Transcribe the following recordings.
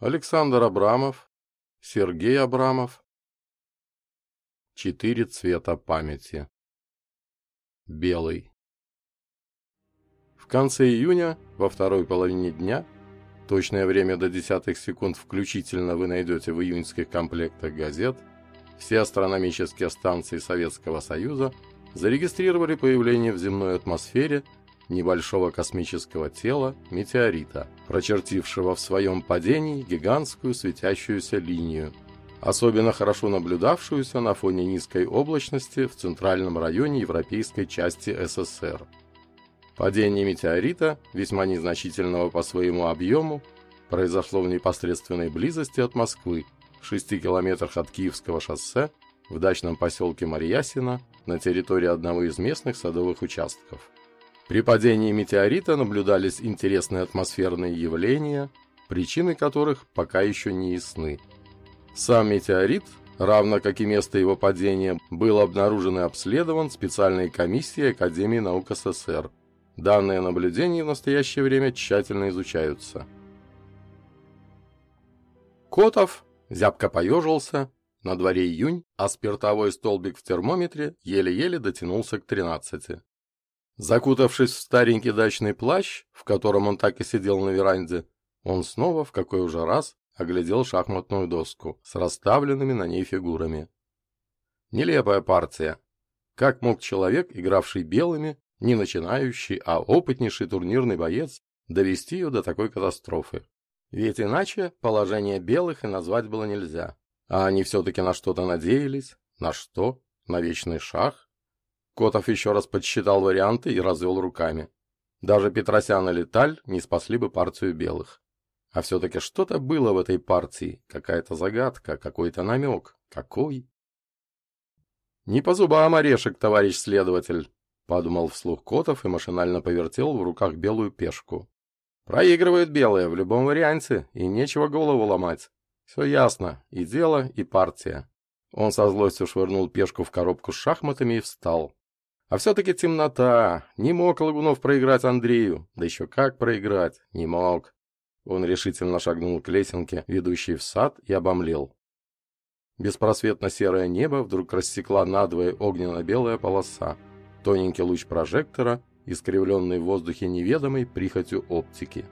Александр Абрамов, Сергей Абрамов. Четыре цвета памяти. Белый. В конце июня, во второй половине дня, точное время до десятых секунд включительно вы найдете в июньских комплектах газет, все астрономические станции Советского Союза зарегистрировали появление в земной атмосфере – небольшого космического тела метеорита, прочертившего в своем падении гигантскую светящуюся линию, особенно хорошо наблюдавшуюся на фоне низкой облачности в центральном районе европейской части СССР. Падение метеорита, весьма незначительного по своему объему, произошло в непосредственной близости от Москвы, в 6 километрах от Киевского шоссе, в дачном поселке Марьясино, на территории одного из местных садовых участков. При падении метеорита наблюдались интересные атмосферные явления, причины которых пока еще не ясны. Сам метеорит, равно как и место его падения, был обнаружен и обследован специальной комиссией Академии наук СССР. Данные наблюдения в настоящее время тщательно изучаются. Котов зябко поежился, на дворе июнь, а спиртовой столбик в термометре еле-еле дотянулся к 13. Закутавшись в старенький дачный плащ, в котором он так и сидел на веранде, он снова, в какой уже раз, оглядел шахматную доску с расставленными на ней фигурами. Нелепая партия. Как мог человек, игравший белыми, не начинающий, а опытнейший турнирный боец, довести ее до такой катастрофы? Ведь иначе положение белых и назвать было нельзя. А они все-таки на что-то надеялись. На что? На вечный шах? Котов еще раз подсчитал варианты и развел руками. Даже Петросян и Леталь не спасли бы партию белых. А все-таки что-то было в этой партии, какая-то загадка, какой-то намек. Какой? «Не по зубам орешек, товарищ следователь», — подумал вслух Котов и машинально повертел в руках белую пешку. «Проигрывают белые в любом варианте, и нечего голову ломать. Все ясно, и дело, и партия». Он со злостью швырнул пешку в коробку с шахматами и встал. А все-таки темнота. Не мог Лагунов проиграть Андрею. Да еще как проиграть. Не мог. Он решительно шагнул к лесенке, ведущей в сад, и обомлел. Беспросветно серое небо вдруг рассекла надвое огненно-белая полоса. Тоненький луч прожектора, искривленный в воздухе неведомой прихотью оптики.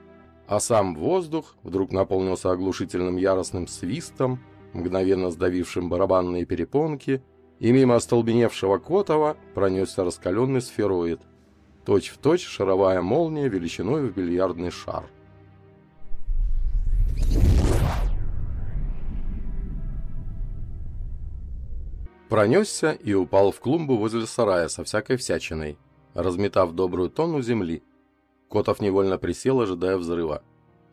А сам воздух вдруг наполнился оглушительным яростным свистом, мгновенно сдавившим барабанные перепонки и мимо остолбеневшего Котова пронесся раскаленный сфероид, точь-в-точь точь шаровая молния величиной в бильярдный шар. Пронесся и упал в клумбу возле сарая со всякой всячиной, разметав добрую тонну земли. Котов невольно присел, ожидая взрыва.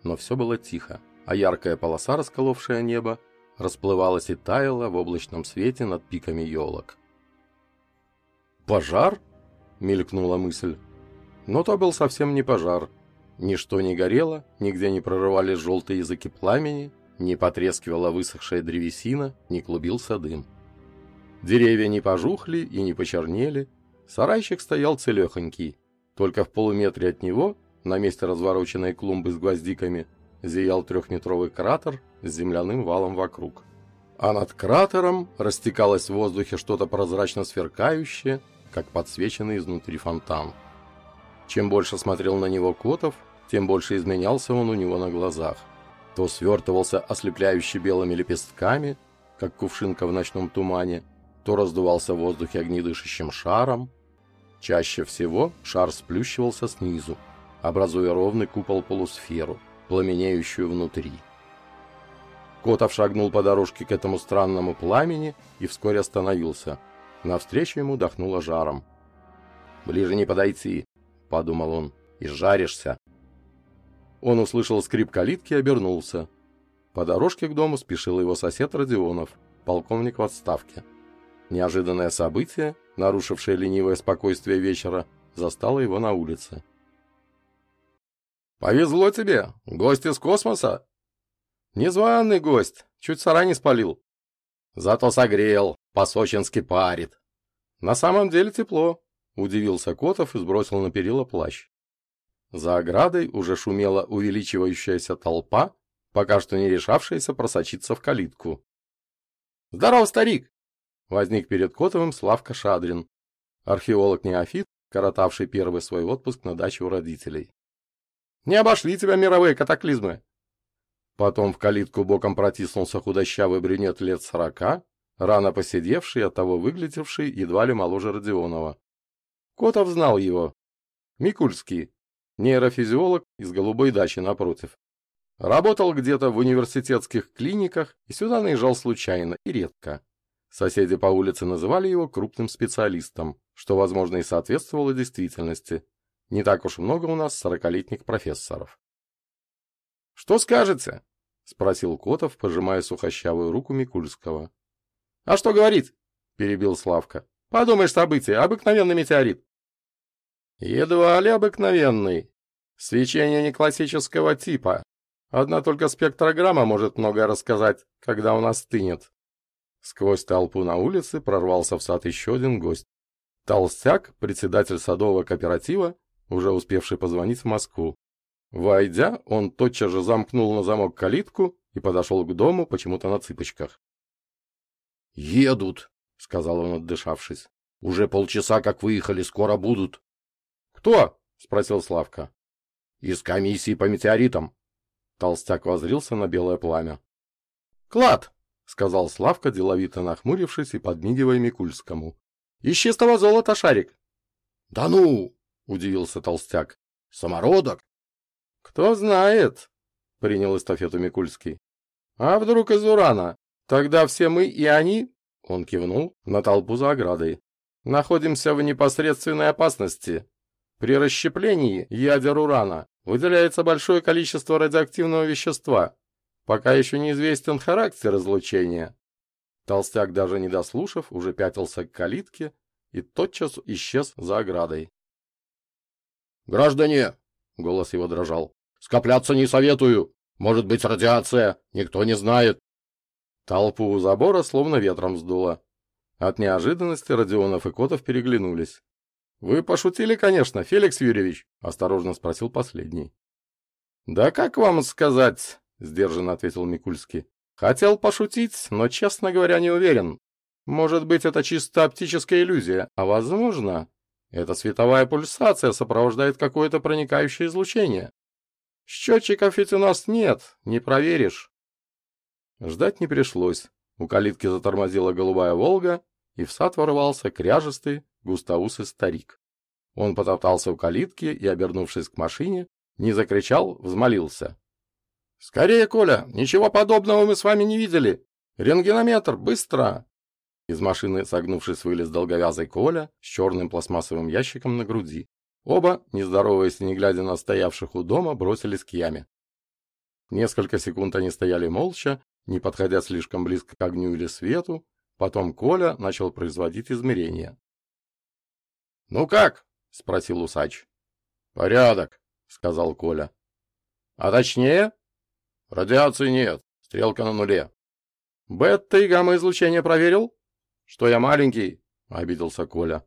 Но все было тихо, а яркая полоса, расколовшая небо, расплывалась и таяла в облачном свете над пиками елок. «Пожар?» — мелькнула мысль. Но то был совсем не пожар. Ничто не горело, нигде не прорывались желтые языки пламени, не потрескивала высохшая древесина, не клубился дым. Деревья не пожухли и не почернели, сарайчик стоял целехонький. Только в полуметре от него, на месте развороченной клумбы с гвоздиками, зиял трехметровый кратер с земляным валом вокруг. А над кратером растекалось в воздухе что-то прозрачно сверкающее, как подсвеченный изнутри фонтан. Чем больше смотрел на него Котов, тем больше изменялся он у него на глазах. То свертывался ослепляюще белыми лепестками, как кувшинка в ночном тумане, то раздувался в воздухе огнедышащим шаром. Чаще всего шар сплющивался снизу, образуя ровный купол-полусферу, пламенеющую внутри. Котов шагнул по дорожке к этому странному пламени и вскоре остановился. Навстречу ему дохнуло жаром. «Ближе не подойти», — подумал он, — «и жаришься». Он услышал скрип калитки и обернулся. По дорожке к дому спешил его сосед Родионов, полковник в отставке. Неожиданное событие, нарушившее ленивое спокойствие вечера, застало его на улице. «Повезло тебе! Гость из космоса!» Незваный гость, чуть сара не спалил. Зато согрел, по-сочински парит. На самом деле тепло, удивился Котов и сбросил на перила плащ. За оградой уже шумела увеличивающаяся толпа, пока что не решавшаяся просочиться в калитку. «Здорово, старик!» Возник перед Котовым Славка Шадрин, археолог-неофит, коротавший первый свой отпуск на даче у родителей. «Не обошли тебя мировые катаклизмы!» Потом в калитку боком протиснулся худощавый брюнет лет сорока, рано посидевший, оттого выглядевший едва ли моложе Родионова. Котов знал его. Микульский, нейрофизиолог из голубой дачи напротив. Работал где-то в университетских клиниках и сюда наезжал случайно и редко. Соседи по улице называли его крупным специалистом, что, возможно, и соответствовало действительности. Не так уж много у нас сорокалетних профессоров. «Что скажете?» — спросил Котов, пожимая сухощавую руку Микульского. «А что говорить?» — перебил Славка. «Подумай события, обыкновенный метеорит». «Едва ли обыкновенный. Свечение не классического типа, Одна только спектрограмма может многое рассказать, когда у нас стынет. Сквозь толпу на улице прорвался в сад еще один гость. Толстяк, председатель садового кооператива, уже успевший позвонить в Москву. Войдя, он тотчас же замкнул на замок калитку и подошел к дому почему-то на цыпочках. «Едут», — сказал он, отдышавшись. «Уже полчаса как выехали, скоро будут». «Кто?» — спросил Славка. «Из комиссии по метеоритам», Толстяк возрился на белое пламя. «Клад!» — сказал Славка, деловито нахмурившись и подмигивая Микульскому. «Из чистого золота шарик!» «Да ну!» — удивился Толстяк. «Самородок?» «Кто знает!» — принял эстафету Микульский. «А вдруг из урана? Тогда все мы и они...» — он кивнул на толпу за оградой. «Находимся в непосредственной опасности. При расщеплении ядер урана выделяется большое количество радиоактивного вещества. Пока еще неизвестен характер излучения. Толстяк, даже не дослушав, уже пятился к калитке и тотчас исчез за оградой. «Граждане!» — голос его дрожал. «Скопляться не советую! Может быть радиация, никто не знает!» Толпу у забора словно ветром сдуло. От неожиданности Родионов и Котов переглянулись. «Вы пошутили, конечно, Феликс Юрьевич?» – осторожно спросил последний. «Да как вам сказать?» – сдержанно ответил Микульский. «Хотел пошутить, но, честно говоря, не уверен. Может быть, это чисто оптическая иллюзия, а возможно, эта световая пульсация сопровождает какое-то проникающее излучение. Счетчиков ведь у нас нет, не проверишь». Ждать не пришлось. У калитки затормозила голубая «Волга», и в сад ворвался кряжестый, густоусый старик. Он потоптался у калитки и, обернувшись к машине, не закричал, взмолился. «Скорее, Коля! Ничего подобного мы с вами не видели! Рентгенометр, быстро!» Из машины, согнувшись, вылез долговязый Коля с черным пластмассовым ящиком на груди. Оба, не здороваясь и не глядя на стоявших у дома, бросились к яме. Несколько секунд они стояли молча, не подходя слишком близко к огню или свету, потом Коля начал производить измерения. «Ну как?» — спросил усач. «Порядок», — сказал Коля. «А точнее?» «Радиации нет, стрелка на нуле». «Бета и гамма-излучение проверил?» «Что я маленький?» — обиделся Коля.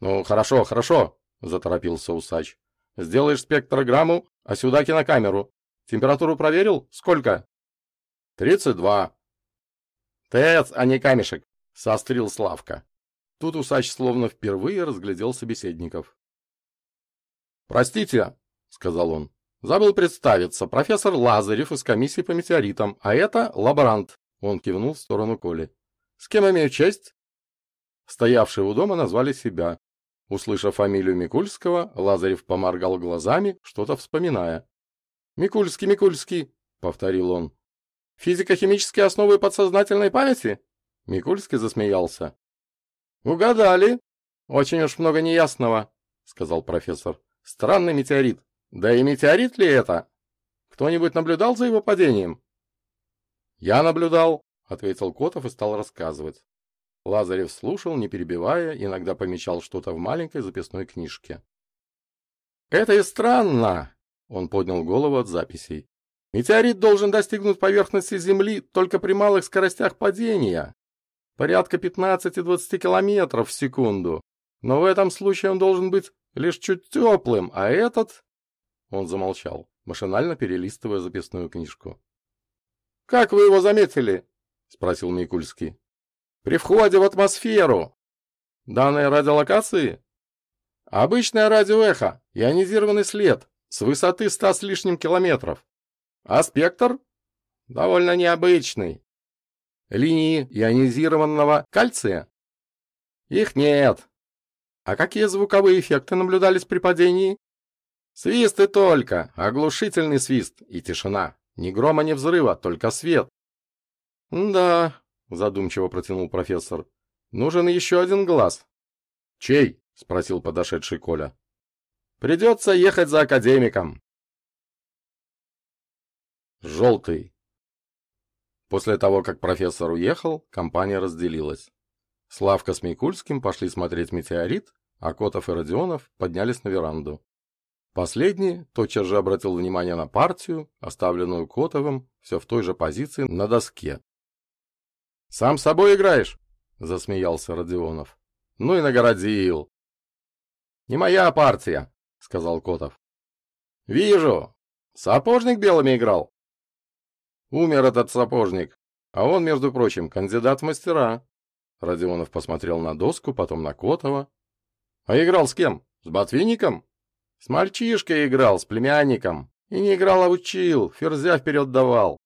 «Ну, хорошо, хорошо», — заторопился усач. «Сделаешь спектрограмму, а сюда кинокамеру. Температуру проверил? Сколько?» «Тридцать два». «ТЭЦ, а не камешек», — сострил Славка. Тут усач словно впервые разглядел собеседников. «Простите», — сказал он, — «забыл представиться, профессор Лазарев из комиссии по метеоритам, а это лаборант», — он кивнул в сторону Коли. «С кем имею честь?» Стоявшие у дома назвали себя. Услышав фамилию Микульского, Лазарев поморгал глазами, что-то вспоминая. «Микульский, Микульский», — повторил он. «Физико-химические основы подсознательной памяти?» Микульский засмеялся. «Угадали. Очень уж много неясного», — сказал профессор. «Странный метеорит. Да и метеорит ли это? Кто-нибудь наблюдал за его падением?» «Я наблюдал», — ответил Котов и стал рассказывать. Лазарев слушал, не перебивая, иногда помечал что-то в маленькой записной книжке. «Это и странно», — он поднял голову от записей. «Метеорит должен достигнуть поверхности Земли только при малых скоростях падения, порядка 15-20 километров в секунду. Но в этом случае он должен быть лишь чуть теплым, а этот...» Он замолчал, машинально перелистывая записную книжку. «Как вы его заметили?» — спросил Микульский. «При входе в атмосферу. Данные радиолокации?» «Обычное радиоэхо, ионизированный след, с высоты ста с лишним километров. А спектр?» «Довольно необычный. Линии ионизированного кальция?» «Их нет. А какие звуковые эффекты наблюдались при падении?» «Свист и только, оглушительный свист и тишина». Ни грома, ни взрыва, только свет. «Да», — задумчиво протянул профессор, — «нужен еще один глаз». «Чей?» — спросил подошедший Коля. «Придется ехать за академиком». Желтый. После того, как профессор уехал, компания разделилась. Славка с Микульским пошли смотреть метеорит, а Котов и Родионов поднялись на веранду. Последний тотчас же обратил внимание на партию, оставленную Котовым, все в той же позиции на доске. «Сам с собой играешь?» — засмеялся Родионов. «Ну и нагородил!» «Не моя партия», — сказал Котов. «Вижу. Сапожник белыми играл?» «Умер этот сапожник, а он, между прочим, кандидат в мастера». Родионов посмотрел на доску, потом на Котова. «А играл с кем? С Ботвинником?» С мальчишкой играл, с племянником. И не играл, а учил, ферзя вперед давал.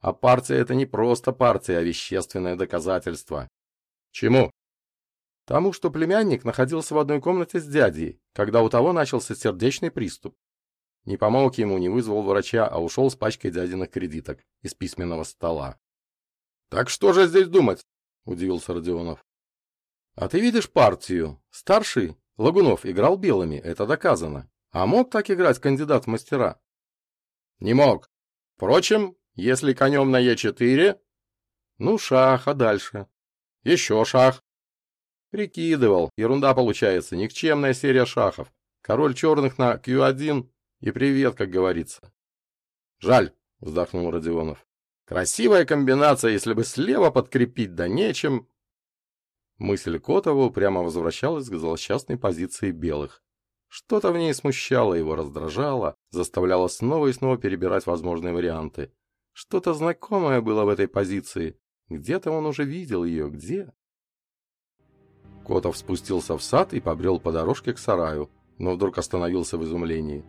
А партия — это не просто партия, а вещественное доказательство. Чему? Тому, что племянник находился в одной комнате с дядей, когда у того начался сердечный приступ. Не помог ему, не вызвал врача, а ушел с пачкой дядиных кредиток из письменного стола. «Так что же здесь думать?» — удивился Родионов. «А ты видишь партию. Старший, Лагунов, играл белыми, это доказано. А мог так играть кандидат в мастера? Не мог. Впрочем, если конем на Е4... Ну, шах, а дальше? Еще шах. Прикидывал. Ерунда получается. Никчемная серия шахов. Король черных на Q1 и привет, как говорится. Жаль, вздохнул Родионов. Красивая комбинация, если бы слева подкрепить, да нечем. Мысль Котова прямо возвращалась к злосчастной позиции белых. Что-то в ней смущало его, раздражало, заставляло снова и снова перебирать возможные варианты. Что-то знакомое было в этой позиции. Где-то он уже видел ее, где? Котов спустился в сад и побрел по дорожке к сараю, но вдруг остановился в изумлении.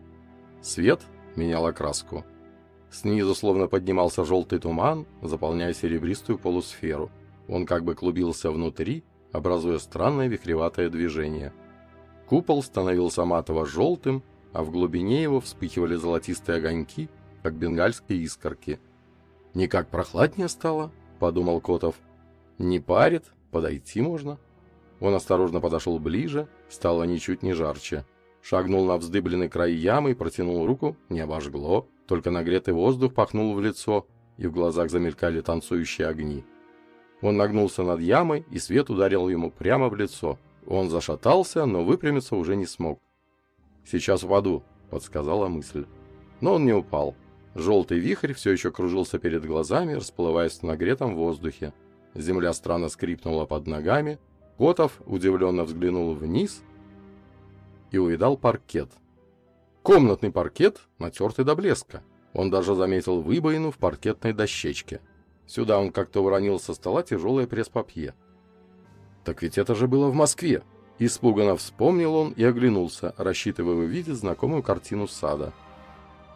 Свет менял окраску. Снизу словно поднимался желтый туман, заполняя серебристую полусферу. Он как бы клубился внутри, образуя странное вихреватое движение – Купол становился матово-желтым, а в глубине его вспыхивали золотистые огоньки, как бенгальские искорки. «Никак прохладнее стало», — подумал Котов. «Не парит, подойти можно». Он осторожно подошел ближе, стало ничуть не жарче. Шагнул на вздыбленный край ямы и протянул руку, не обожгло, только нагретый воздух пахнул в лицо, и в глазах замелькали танцующие огни. Он нагнулся над ямой, и свет ударил ему прямо в лицо — он зашатался, но выпрямиться уже не смог. «Сейчас упаду», — подсказала мысль. Но он не упал. Желтый вихрь все еще кружился перед глазами, расплываясь в нагретом воздухе. Земля странно скрипнула под ногами. Котов удивленно взглянул вниз и увидал паркет. Комнатный паркет, натертый до блеска. Он даже заметил выбоину в паркетной дощечке. Сюда он как-то уронил со стола тяжелое пресс-папье. Так ведь это же было в Москве. Испуганно вспомнил он и оглянулся, рассчитывая увидеть знакомую картину сада.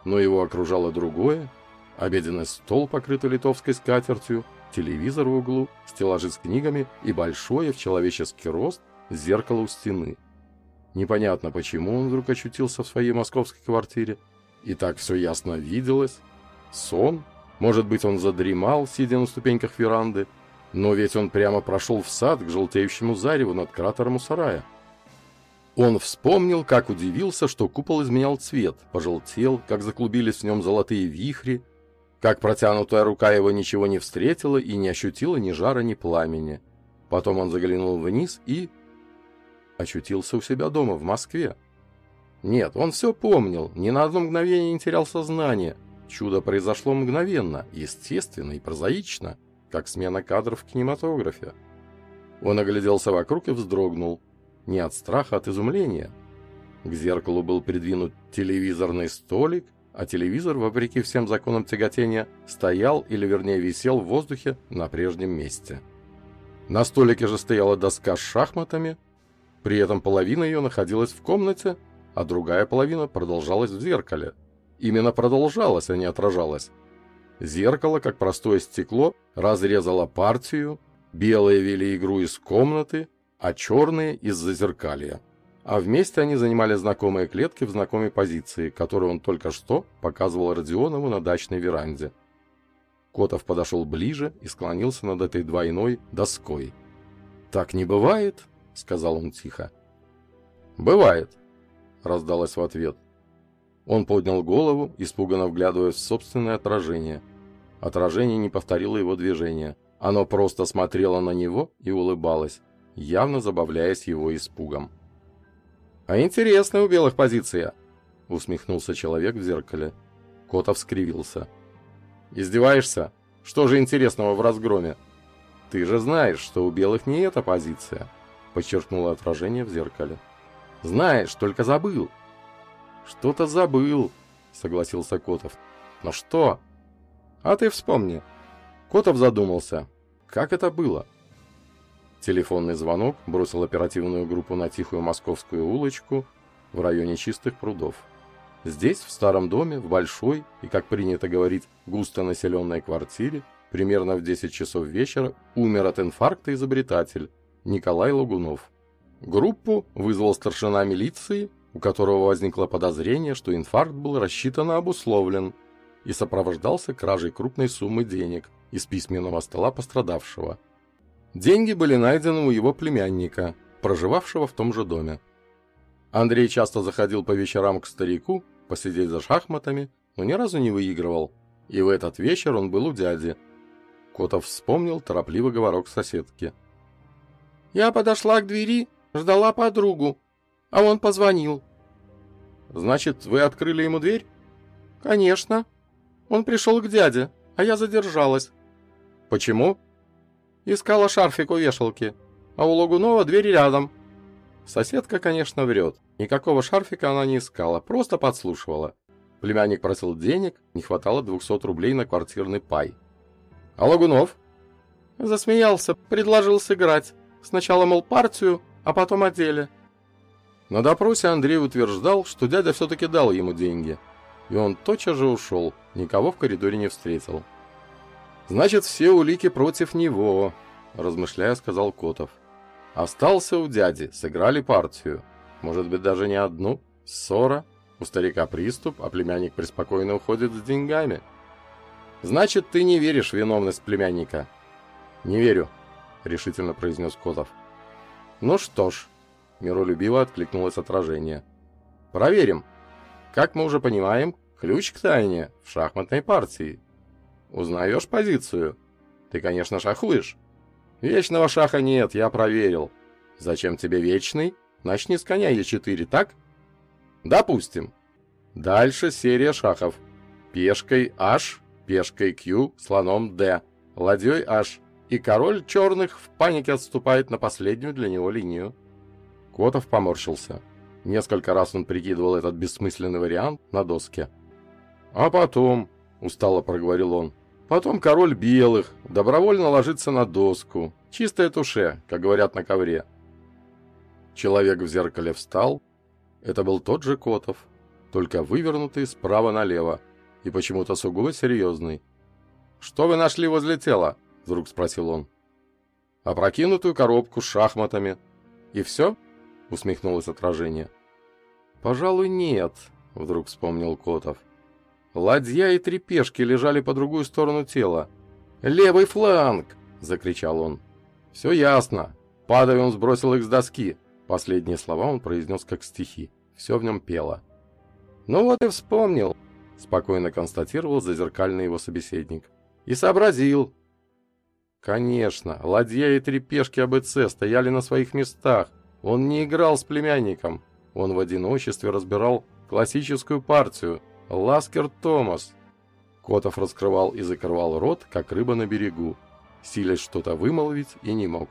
Но его окружало другое. Обеденный стол, покрытый литовской скатертью, телевизор в углу, стеллажи с книгами и большое в человеческий рост зеркало у стены. Непонятно, почему он вдруг очутился в своей московской квартире. И так все ясно виделось. Сон? Может быть, он задремал, сидя на ступеньках веранды, но ведь он прямо прошел в сад к желтеющему зареву над кратером у сарая. Он вспомнил, как удивился, что купол изменял цвет, пожелтел, как заклубились в нем золотые вихри, как протянутая рука его ничего не встретила и не ощутила ни жара, ни пламени. Потом он заглянул вниз и... очутился у себя дома, в Москве. Нет, он все помнил, ни на одно мгновение не терял сознание. Чудо произошло мгновенно, естественно и прозаично как смена кадров в кинематографе. Он огляделся вокруг и вздрогнул. Не от страха, а от изумления. К зеркалу был придвинут телевизорный столик, а телевизор, вопреки всем законам тяготения, стоял или вернее висел в воздухе на прежнем месте. На столике же стояла доска с шахматами, при этом половина ее находилась в комнате, а другая половина продолжалась в зеркале. Именно продолжалась, а не отражалась. Зеркало, как простое стекло, разрезало партию, белые вели игру из комнаты, а черные – из-за зеркалья. А вместе они занимали знакомые клетки в знакомой позиции, которую он только что показывал Родионову на дачной веранде. Котов подошел ближе и склонился над этой двойной доской. «Так не бывает», — сказал он тихо. «Бывает», — раздалось в ответ. Он поднял голову, испуганно вглядываясь в собственное отражение. Отражение не повторило его движения. Оно просто смотрело на него и улыбалось, явно забавляясь его испугом. «А интересная у белых позиция!» — усмехнулся человек в зеркале. Котов скривился. «Издеваешься? Что же интересного в разгроме?» «Ты же знаешь, что у белых не эта позиция», — подчеркнуло отражение в зеркале. «Знаешь, только забыл. «Что-то забыл», — согласился Котов. «Но что?» «А ты вспомни». Котов задумался. «Как это было?» Телефонный звонок бросил оперативную группу на тихую московскую улочку в районе Чистых прудов. Здесь, в старом доме, в большой и, как принято говорить, густо населенной квартире, примерно в 10 часов вечера, умер от инфаркта изобретатель Николай Лагунов. Группу вызвал старшина милиции у которого возникло подозрение, что инфаркт был рассчитан обусловлен и сопровождался кражей крупной суммы денег из письменного стола пострадавшего. Деньги были найдены у его племянника, проживавшего в том же доме. Андрей часто заходил по вечерам к старику посидеть за шахматами, но ни разу не выигрывал, и в этот вечер он был у дяди. Котов вспомнил торопливый говорок соседки. «Я подошла к двери, ждала подругу, а он позвонил. Значит, вы открыли ему дверь? Конечно. Он пришел к дяде, а я задержалась. Почему? Искала шарфик у вешалки, а у Логунова дверь рядом. Соседка, конечно, врет. Никакого шарфика она не искала, просто подслушивала. Племянник просил денег, не хватало 200 рублей на квартирный пай. А Лагунов? Засмеялся, предложил сыграть. Сначала, мол, партию, а потом о деле. На допросе Андрей утверждал, что дядя все-таки дал ему деньги. И он тотчас же ушел, никого в коридоре не встретил. «Значит, все улики против него», – размышляя, сказал Котов. «Остался у дяди, сыграли партию. Может быть, даже не одну. Ссора. У старика приступ, а племянник преспокойно уходит с деньгами. Значит, ты не веришь в виновность племянника?» «Не верю», – решительно произнес Котов. «Ну что ж», Миролюбиво откликнулось отражение. Проверим. Как мы уже понимаем, ключ к тайне в шахматной партии. Узнаешь позицию? Ты, конечно, шахуешь. Вечного шаха нет, я проверил. Зачем тебе вечный? Начни с коня Е4, так? Допустим. Дальше серия шахов. Пешкой H, пешкой Q, слоном D, ладьей H. И король черных в панике отступает на последнюю для него линию. Котов поморщился. Несколько раз он прикидывал этот бессмысленный вариант на доске. «А потом», — устало проговорил он, — «потом король белых добровольно ложится на доску. Чистая туше, как говорят на ковре». Человек в зеркале встал. Это был тот же Котов, только вывернутый справа налево и почему-то сугубо серьезный. «Что вы нашли возле тела?» — вдруг спросил он. «Опрокинутую коробку с шахматами. И все?» — усмехнулось отражение. «Пожалуй, нет», — вдруг вспомнил Котов. «Ладья и три пешки лежали по другую сторону тела. Левый фланг!» — закричал он. «Все ясно. Падая, он сбросил их с доски». Последние слова он произнес как стихи. Все в нем пело. «Ну вот и вспомнил», — спокойно констатировал зазеркальный его собеседник. «И сообразил». «Конечно, ладья и три пешки АБЦ стояли на своих местах, он не играл с племянником. Он в одиночестве разбирал классическую партию «Ласкер Томас». Котов раскрывал и закрывал рот, как рыба на берегу, силясь что-то вымолвить и не мог.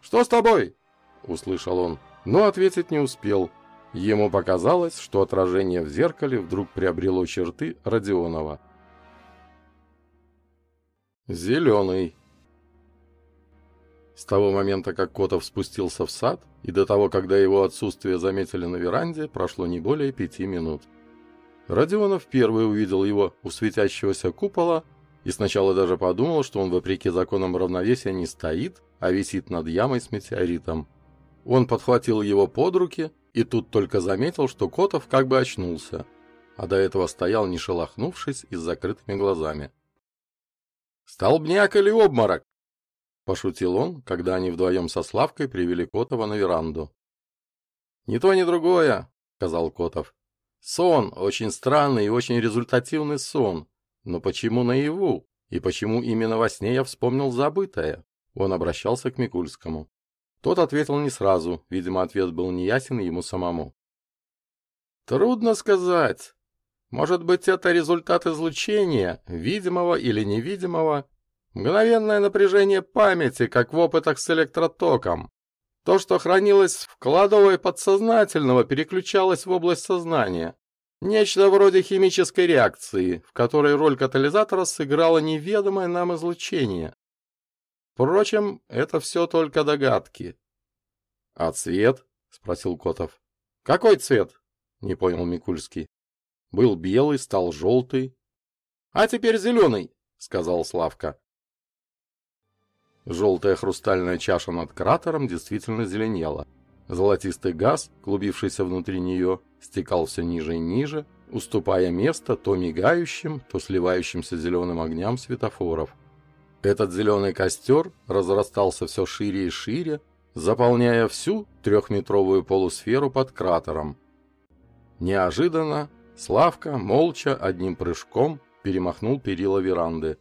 «Что с тобой?» – услышал он, но ответить не успел. Ему показалось, что отражение в зеркале вдруг приобрело черты Родионова. Зеленый. С того момента, как Котов спустился в сад, и до того, когда его отсутствие заметили на веранде, прошло не более пяти минут. Родионов первый увидел его у светящегося купола и сначала даже подумал, что он, вопреки законам равновесия, не стоит, а висит над ямой с метеоритом. Он подхватил его под руки и тут только заметил, что Котов как бы очнулся, а до этого стоял, не шелохнувшись и с закрытыми глазами. «Столбняк или обморок?» – пошутил он, когда они вдвоем со Славкой привели Котова на веранду. «Ни то, ни другое», – сказал Котов. «Сон, очень странный и очень результативный сон. Но почему наяву? И почему именно во сне я вспомнил забытое?» Он обращался к Микульскому. Тот ответил не сразу, видимо, ответ был неясен ему самому. «Трудно сказать. Может быть, это результат излучения, видимого или невидимого, мгновенное напряжение памяти, как в опытах с электротоком. То, что хранилось в кладовой подсознательного, переключалось в область сознания. Нечто вроде химической реакции, в которой роль катализатора сыграло неведомое нам излучение. Впрочем, это все только догадки. — А цвет? — спросил Котов. — Какой цвет? — не понял Микульский. — Был белый, стал желтый. — А теперь зеленый, — сказал Славка. Желтая хрустальная чаша над кратером действительно зеленела. Золотистый газ, клубившийся внутри нее, стекал все ниже и ниже, уступая место то мигающим, то сливающимся зеленым огням светофоров. Этот зеленый костер разрастался все шире и шире, заполняя всю трехметровую полусферу под кратером. Неожиданно Славка молча одним прыжком перемахнул перила веранды.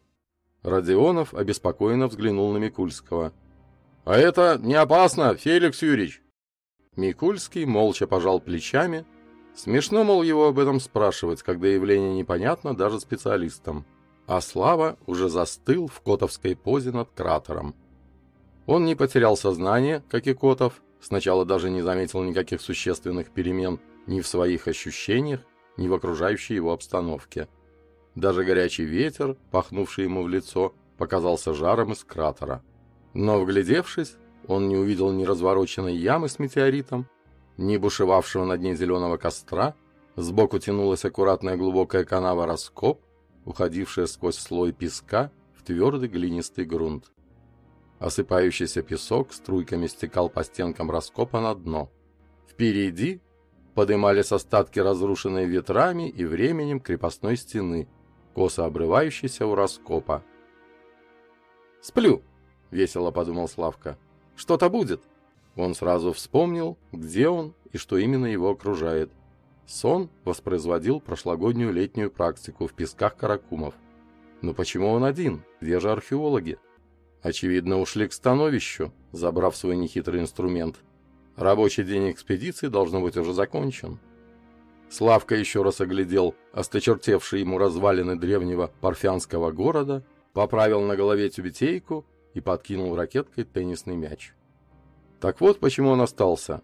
Родионов обеспокоенно взглянул на Микульского. «А это не опасно, Феликс Юрьевич!» Микульский молча пожал плечами. Смешно, мол, его об этом спрашивать, когда явление непонятно даже специалистам а Слава уже застыл в котовской позе над кратером. Он не потерял сознание, как и Котов, сначала даже не заметил никаких существенных перемен ни в своих ощущениях, ни в окружающей его обстановке. Даже горячий ветер, пахнувший ему в лицо, показался жаром из кратера. Но, вглядевшись, он не увидел ни развороченной ямы с метеоритом, ни бушевавшего на дне зеленого костра, сбоку тянулась аккуратная глубокая канава раскоп, уходившая сквозь слой песка в твердый глинистый грунт. Осыпающийся песок струйками стекал по стенкам раскопа на дно. Впереди подымались остатки разрушенной ветрами и временем крепостной стены, косо обрывающейся у раскопа. «Сплю!» — весело подумал Славка. «Что-то будет!» Он сразу вспомнил, где он и что именно его окружает. Сон воспроизводил прошлогоднюю летнюю практику в песках Каракумов. Но почему он один? Где же археологи? Очевидно, ушли к становищу, забрав свой нехитрый инструмент. Рабочий день экспедиции должно быть уже закончен. Славка еще раз оглядел осточертевшие ему развалины древнего парфянского города, поправил на голове тюбетейку и подкинул ракеткой теннисный мяч. Так вот, почему он остался.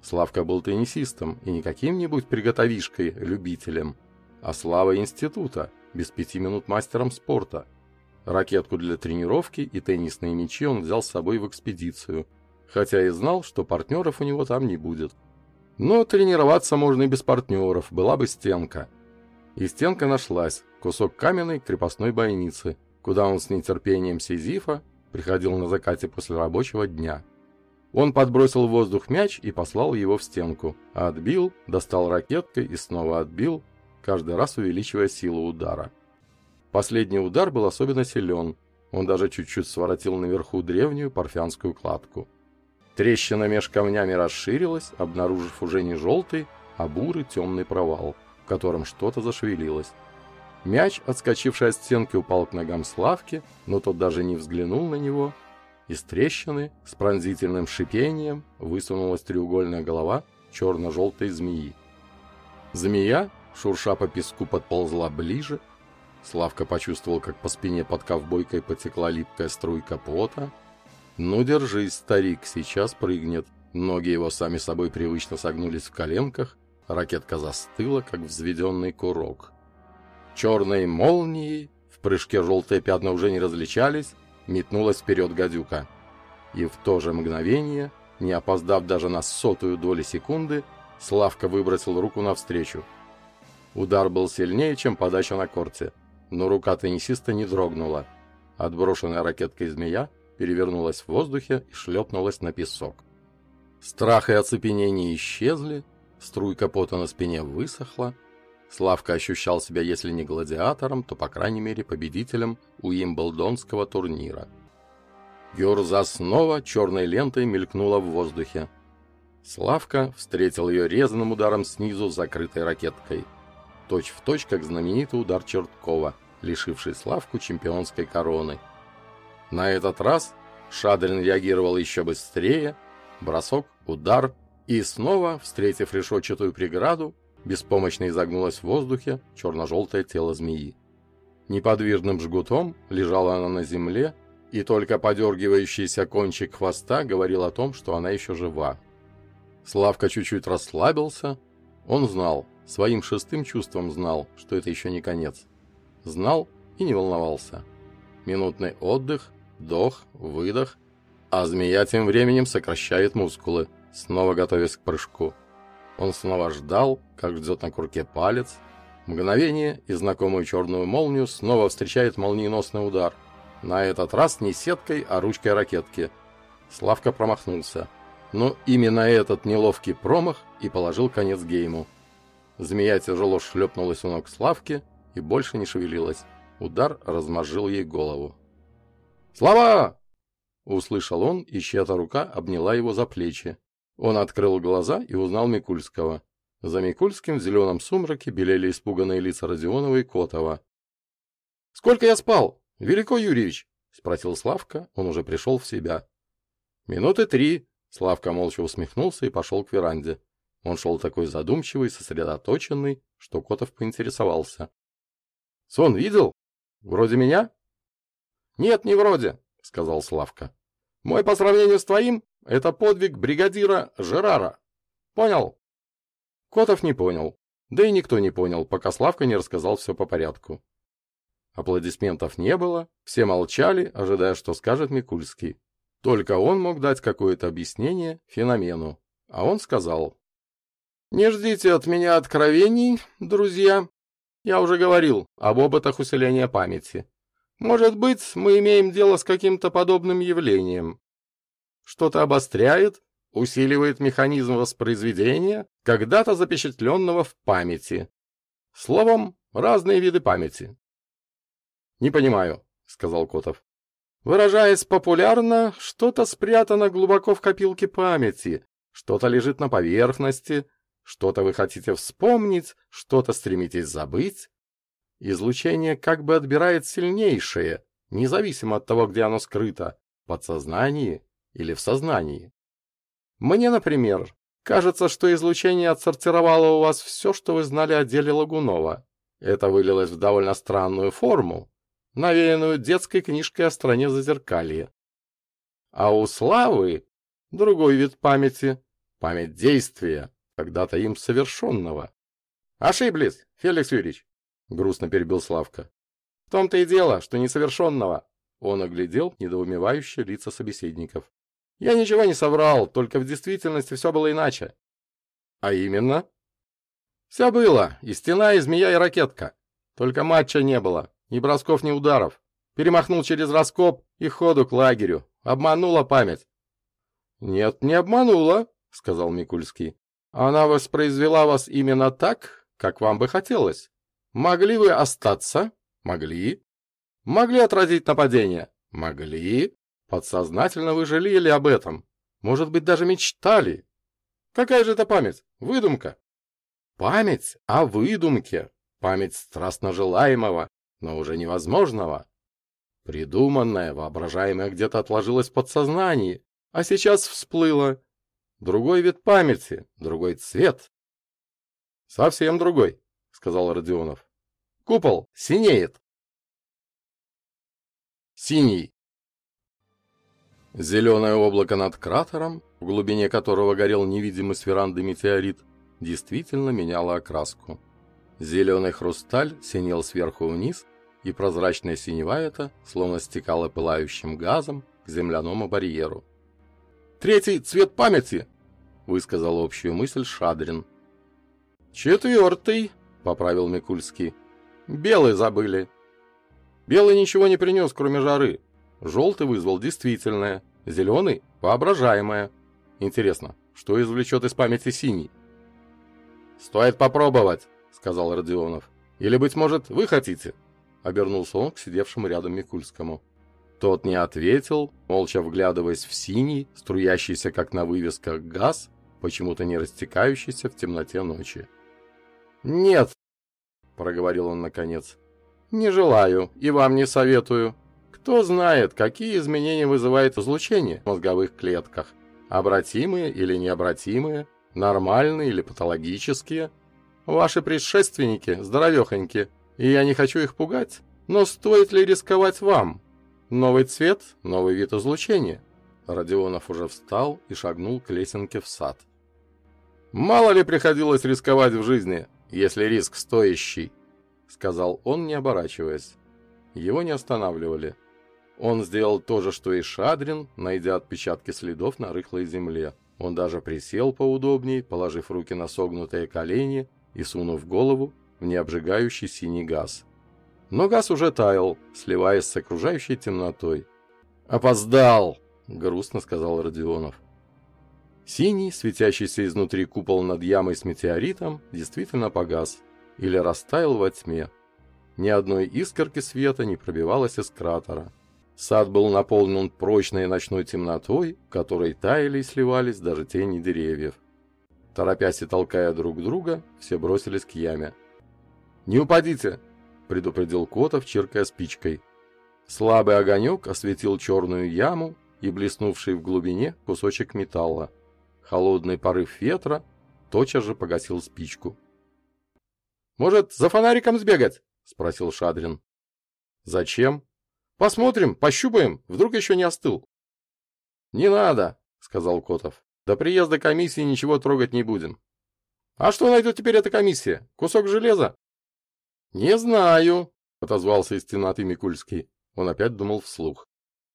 Славка был теннисистом и не каким-нибудь приготовишкой-любителем, а славой института, без пяти минут мастером спорта. Ракетку для тренировки и теннисные мячи он взял с собой в экспедицию, хотя и знал, что партнеров у него там не будет. Но тренироваться можно и без партнеров, была бы стенка. И стенка нашлась, кусок каменной крепостной бойницы, куда он с нетерпением Сизифа приходил на закате после рабочего дня. Он подбросил в воздух мяч и послал его в стенку. Отбил, достал ракеткой и снова отбил, каждый раз увеличивая силу удара. Последний удар был особенно силен. Он даже чуть-чуть своротил наверху древнюю парфянскую кладку. Трещина меж камнями расширилась, обнаружив уже не желтый, а бурый темный провал, в котором что-то зашевелилось. Мяч, отскочивший от стенки, упал к ногам Славки, но тот даже не взглянул на него из трещины с пронзительным шипением высунулась треугольная голова черно-желтой змеи. Змея, шурша по песку, подползла ближе. Славка почувствовал, как по спине под ковбойкой потекла липкая струйка пота. «Ну, держись, старик, сейчас прыгнет», Ноги его сами собой привычно согнулись в коленках, ракетка застыла, как взведенный курок. Черной молнией, в прыжке желтые пятна уже не различались, метнулась вперед гадюка. И в то же мгновение, не опоздав даже на сотую долю секунды, Славка выбросил руку навстречу. Удар был сильнее, чем подача на корте, но рука теннисиста не дрогнула. Отброшенная ракеткой змея перевернулась в воздухе и шлепнулась на песок. Страх и оцепенение исчезли, струйка пота на спине высохла. Славка ощущал себя, если не гладиатором, то, по крайней мере, победителем Уимблдонского турнира. Гюрза снова черной лентой мелькнула в воздухе. Славка встретил ее резаным ударом снизу закрытой ракеткой. Точь в точь, как знаменитый удар Черткова, лишивший Славку чемпионской короны. На этот раз Шадрин реагировал еще быстрее, бросок, удар, и снова, встретив решетчатую преграду, беспомощно изогнулось в воздухе черно-желтое тело змеи. Неподвижным жгутом лежала она на земле, и только подергивающийся кончик хвоста говорил о том, что она еще жива. Славка чуть-чуть расслабился. Он знал, своим шестым чувством знал, что это еще не конец. Знал и не волновался. Минутный отдых, вдох, выдох, а змея тем временем сокращает мускулы, снова готовясь к прыжку. Он снова ждал, как ждет на курке палец. Мгновение, и знакомую черную молнию снова встречает молниеносный удар. На этот раз не сеткой, а ручкой ракетки. Славка промахнулся. Но именно этот неловкий промах и положил конец гейму. Змея тяжело шлепнулась у ног Славки и больше не шевелилась. Удар размозжил ей голову. «Слава!» Услышал он, и чья-то рука обняла его за плечи. Он открыл глаза и узнал Микульского. За Микульским в зеленом сумраке белели испуганные лица Родионова и Котова. «Сколько я спал, Велико Юрьевич?» — спросил Славка, он уже пришел в себя. «Минуты три», — Славка молча усмехнулся и пошел к веранде. Он шел такой задумчивый, сосредоточенный, что Котов поинтересовался. «Сон видел? Вроде меня?» «Нет, не вроде. — сказал Славка. «Мой по сравнению с твоим — это подвиг бригадира Жерара. Понял?» Котов не понял. Да и никто не понял, пока Славка не рассказал все по порядку. Аплодисментов не было, все молчали, ожидая, что скажет Микульский. Только он мог дать какое-то объяснение феномену. А он сказал. «Не ждите от меня откровений, друзья. Я уже говорил об опытах усиления памяти. Может быть, мы имеем дело с каким-то подобным явлением. Что-то обостряет, усиливает механизм воспроизведения, когда-то запечатленного в памяти. Словом, разные виды памяти. «Не понимаю», — сказал Котов. «Выражаясь популярно, что-то спрятано глубоко в копилке памяти, что-то лежит на поверхности, что-то вы хотите вспомнить, что-то стремитесь забыть, Излучение как бы отбирает сильнейшее, независимо от того, где оно скрыто, в подсознании или в сознании. Мне, например, кажется, что излучение отсортировало у вас все, что вы знали о деле Лагунова. Это вылилось в довольно странную форму, навеянную детской книжкой о стране Зазеркалья. А у Славы другой вид памяти, память действия, когда-то им совершенного. Ошиблись, Феликс Юрьевич. Грустно перебил Славка. В том-то и дело, что несовершенного. Он оглядел недоумевающие лица собеседников. Я ничего не соврал, только в действительности все было иначе. А именно? Все было, и стена, и змея, и ракетка. Только матча не было, ни бросков, ни ударов. Перемахнул через раскоп и ходу к лагерю. Обманула память. Нет, не обманула, сказал Микульский. Она воспроизвела вас именно так, как вам бы хотелось. Могли вы остаться? Могли. Могли отразить нападение? Могли. Подсознательно вы жалели об этом. Может быть, даже мечтали. Какая же это память? Выдумка. Память о выдумке. Память страстно желаемого, но уже невозможного. Придуманное, воображаемое где-то отложилось в подсознании, а сейчас всплыло. Другой вид памяти, другой цвет. Совсем другой сказал Родионов. Купол синеет. Синий. Зеленое облако над кратером, в глубине которого горел невидимый с веранды метеорит, действительно меняло окраску. Зеленый хрусталь синел сверху вниз, и прозрачная синева эта словно стекала пылающим газом к земляному барьеру. «Третий — цвет памяти!» — высказал общую мысль Шадрин. «Четвертый!» — поправил Микульский. «Белый забыли!» Белый ничего не принес, кроме жары. Желтый вызвал действительное, зеленый — воображаемое. Интересно, что извлечет из памяти синий? «Стоит попробовать», — сказал Родионов. «Или, быть может, вы хотите?» Обернулся он к сидевшему рядом Микульскому. Тот не ответил, молча вглядываясь в синий, струящийся, как на вывесках, газ, почему-то не растекающийся в темноте ночи. «Нет», — проговорил он наконец, — «не желаю и вам не советую. Кто знает, какие изменения вызывает излучение в мозговых клетках, обратимые или необратимые, нормальные или патологические. Ваши предшественники здоровехоньки, и я не хочу их пугать, но стоит ли рисковать вам? Новый цвет, новый вид излучения». Родионов уже встал и шагнул к лесенке в сад. «Мало ли приходилось рисковать в жизни, если риск стоящий», — сказал он, не оборачиваясь. Его не останавливали. Он сделал то же, что и Шадрин, найдя отпечатки следов на рыхлой земле. Он даже присел поудобней, положив руки на согнутые колени и сунув голову в необжигающий синий газ. Но газ уже таял, сливаясь с окружающей темнотой. «Опоздал!» — грустно сказал Родионов. Синий, светящийся изнутри купол над ямой с метеоритом, действительно погас или растаял во тьме. Ни одной искорки света не пробивалось из кратера. Сад был наполнен прочной ночной темнотой, в которой таяли и сливались даже тени деревьев. Торопясь и толкая друг друга, все бросились к яме. «Не упадите!» — предупредил Котов, чиркая спичкой. Слабый огонек осветил черную яму и блеснувший в глубине кусочек металла. Холодный порыв ветра тотчас же погасил спичку. «Может, за фонариком сбегать?» — спросил Шадрин. «Зачем?» «Посмотрим, пощупаем, вдруг еще не остыл». «Не надо», — сказал Котов. «До приезда комиссии ничего трогать не будем». «А что найдет теперь эта комиссия? Кусок железа?» «Не знаю», — отозвался из темноты Микульский. Он опять думал вслух.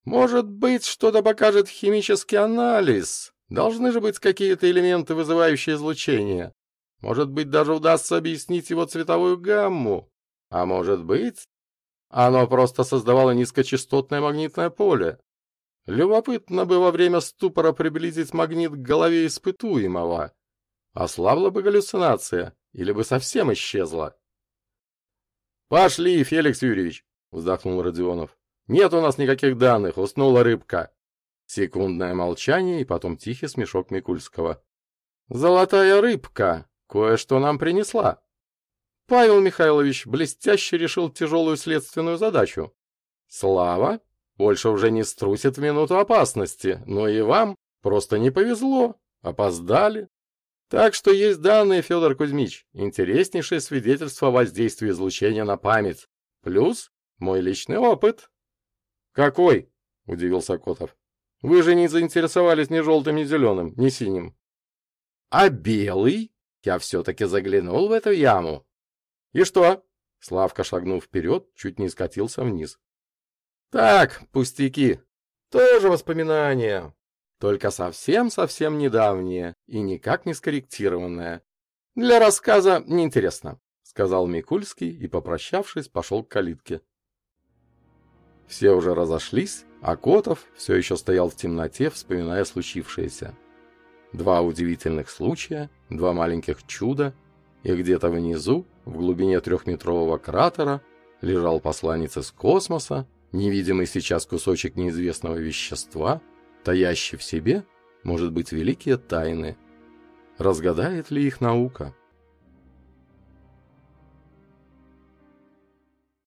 «Может быть, что-то покажет химический анализ?» Должны же быть какие-то элементы, вызывающие излучение. Может быть, даже удастся объяснить его цветовую гамму. А может быть, оно просто создавало низкочастотное магнитное поле. Любопытно бы во время ступора приблизить магнит к голове испытуемого. Ослабла бы галлюцинация или бы совсем исчезла. «Пошли, Феликс Юрьевич!» — вздохнул Родионов. «Нет у нас никаких данных, уснула рыбка». Секундное молчание и потом тихий смешок Микульского. «Золотая рыбка! Кое-что нам принесла!» Павел Михайлович блестяще решил тяжелую следственную задачу. Слава больше уже не струсит в минуту опасности, но и вам просто не повезло, опоздали. Так что есть данные, Федор Кузьмич, интереснейшее свидетельство воздействия излучения на память. Плюс мой личный опыт. «Какой?» – удивился Котов. Вы же не заинтересовались ни желтым, ни зеленым, ни синим. А белый? Я все-таки заглянул в эту яму. И что? Славка, шагнув вперед, чуть не скатился вниз. Так, пустяки. Тоже воспоминания. Только совсем-совсем недавние и никак не скорректированные. Для рассказа неинтересно, сказал Микульский и, попрощавшись, пошел к калитке. Все уже разошлись, а Котов все еще стоял в темноте, вспоминая случившееся. Два удивительных случая, два маленьких чуда, и где-то внизу, в глубине трехметрового кратера, лежал посланец из космоса, невидимый сейчас кусочек неизвестного вещества, таящий в себе, может быть, великие тайны. Разгадает ли их наука?